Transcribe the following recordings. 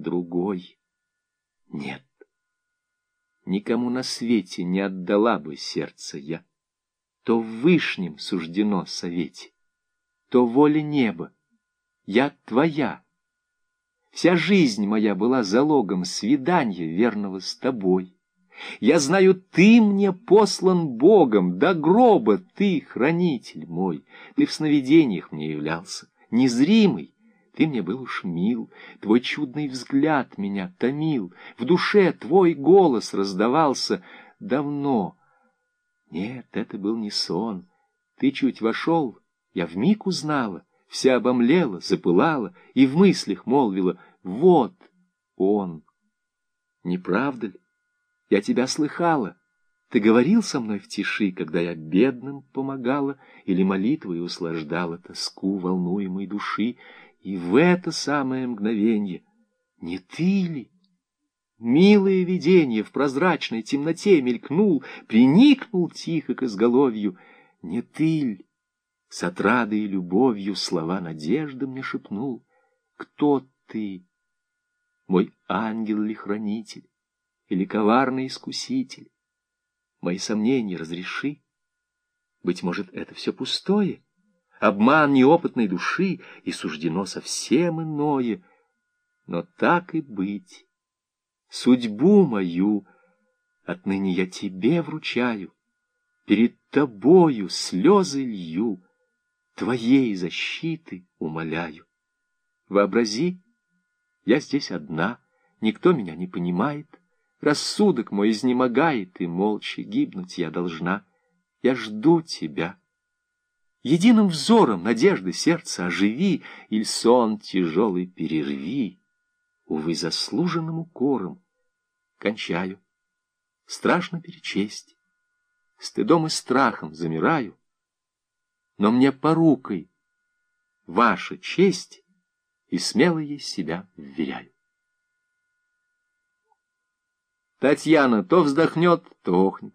другой. Нет, никому на свете не отдала бы сердце я. То в вышнем суждено совете, то воле неба. Я твоя. Вся жизнь моя была залогом свидания верного с тобой. Я знаю, ты мне послан Богом, до гроба ты, хранитель мой. Ты в сновидениях мне являлся, незримый, ты мне был уж мил, твой чудный взгляд меня томил, в душе твой голос раздавался давно. Нет, это был не сон. Ты чуть вошел, я вмиг узнала, вся обомлела, запылала и в мыслях молвила «Вот он». Не правда ли? Я тебя слыхала. Ты говорил со мной в тиши, когда я бедным помогала или молитвой услаждала тоску волнуемой души, и в это самое мгновенье не ты ли? Милое видение в прозрачной темноте мелькнул, приникнул тихо к изголовью. Не ты ли? С отрадой и любовью слова надежды мне шепнул. Кто ты? Мой ангел ли хранитель? Или коварный искуситель? Мои сомнения разреши. Быть может, это все пустое? обман неопытной души, и суждено совсем иное. Но так и быть. Судьбу мою отныне я тебе вручаю, перед тобою слезы лью, твоей защиты умоляю. Вообрази, я здесь одна, никто меня не понимает, рассудок мой изнемогает, и молча гибнуть я должна. Я жду тебя. Единым взором надежды сердца оживи, Иль сон тяжелый перерви. Увы, заслуженным укором кончаю. Страшно перечесть, стыдом и страхом замираю, Но мне порукой ваша честь, И смело ей себя вверяю. Татьяна то вздохнет, то охнет.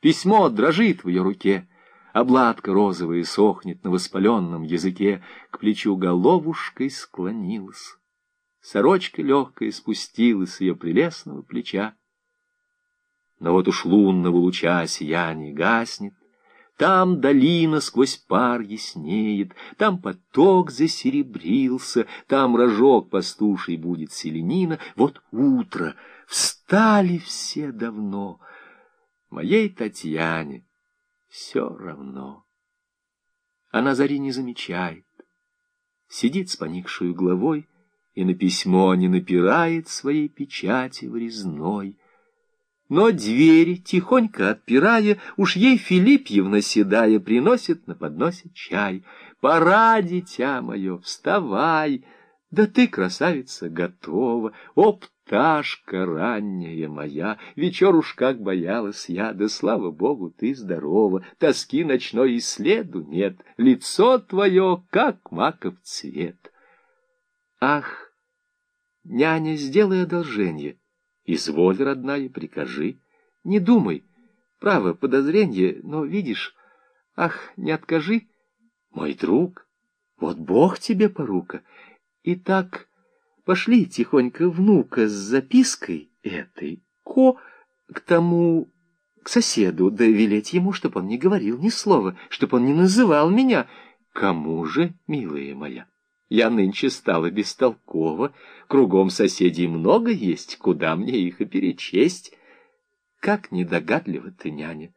Письмо дрожит в ее руке — Обладка розовая сохнет на воспаленном языке, К плечу головушкой склонилась. Сорочка легкая спустилась с ее прелестного плеча. Но вот уж лунного луча сияние гаснет, Там долина сквозь пар яснеет, Там поток засеребрился, Там рожок пастуший будет селенина. Вот утро, встали все давно. Моей Татьяне все равно. Она зари не замечает, сидит с поникшую головой и на письмо не напирает своей печати врезной. Но двери, тихонько отпирая, уж ей Филиппьевна седая приносит на подносе чай. «Пора, дитя мое, вставай!» Да ты, красавица, готова, о, пташка ранняя моя, вечер уж как боялась я, да слава богу, ты здорова, тоски ночной и следу нет, лицо твое, как маков цвет. Ах, няня, сделай одолжение, изволь, родная, прикажи, не думай, право, подозрение, но видишь, ах, не откажи, мой друг, вот Бог тебе порука, Итак, пошли тихонько внука с запиской этой ко к тому, к соседу, да велеть ему, чтоб он не говорил ни слова, чтоб он не называл меня. Кому же, милая моя? Я нынче стала бестолкова, кругом соседей много есть, куда мне их и перечесть. Как недогадлива ты, няня!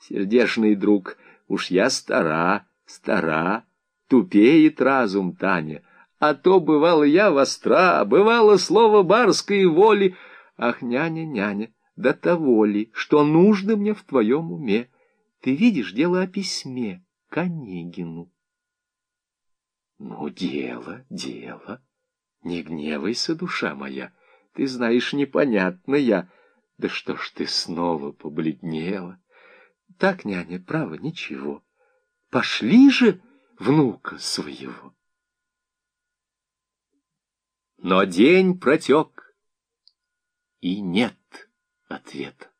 Сердешный друг, уж я стара, стара, тупеет разум Таня, а то, бывало, я востра, бывало слово барской воли. Ах, няня, няня, да того ли, что нужно мне в твоем уме? Ты видишь дело о письме к Онегину. Ну, дело, дело. Не гневайся, душа моя. Ты знаешь, непонятно я. Да что ж ты снова побледнела? Так, няня, право, ничего. Пошли же внука своего. Но день протек, и нет ответа.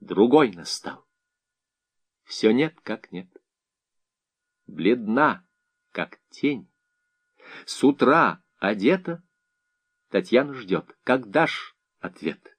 Другой настал. Все нет, как нет. Бледна, как тень. С утра одета, Татьяна ждет. Как дашь ответ?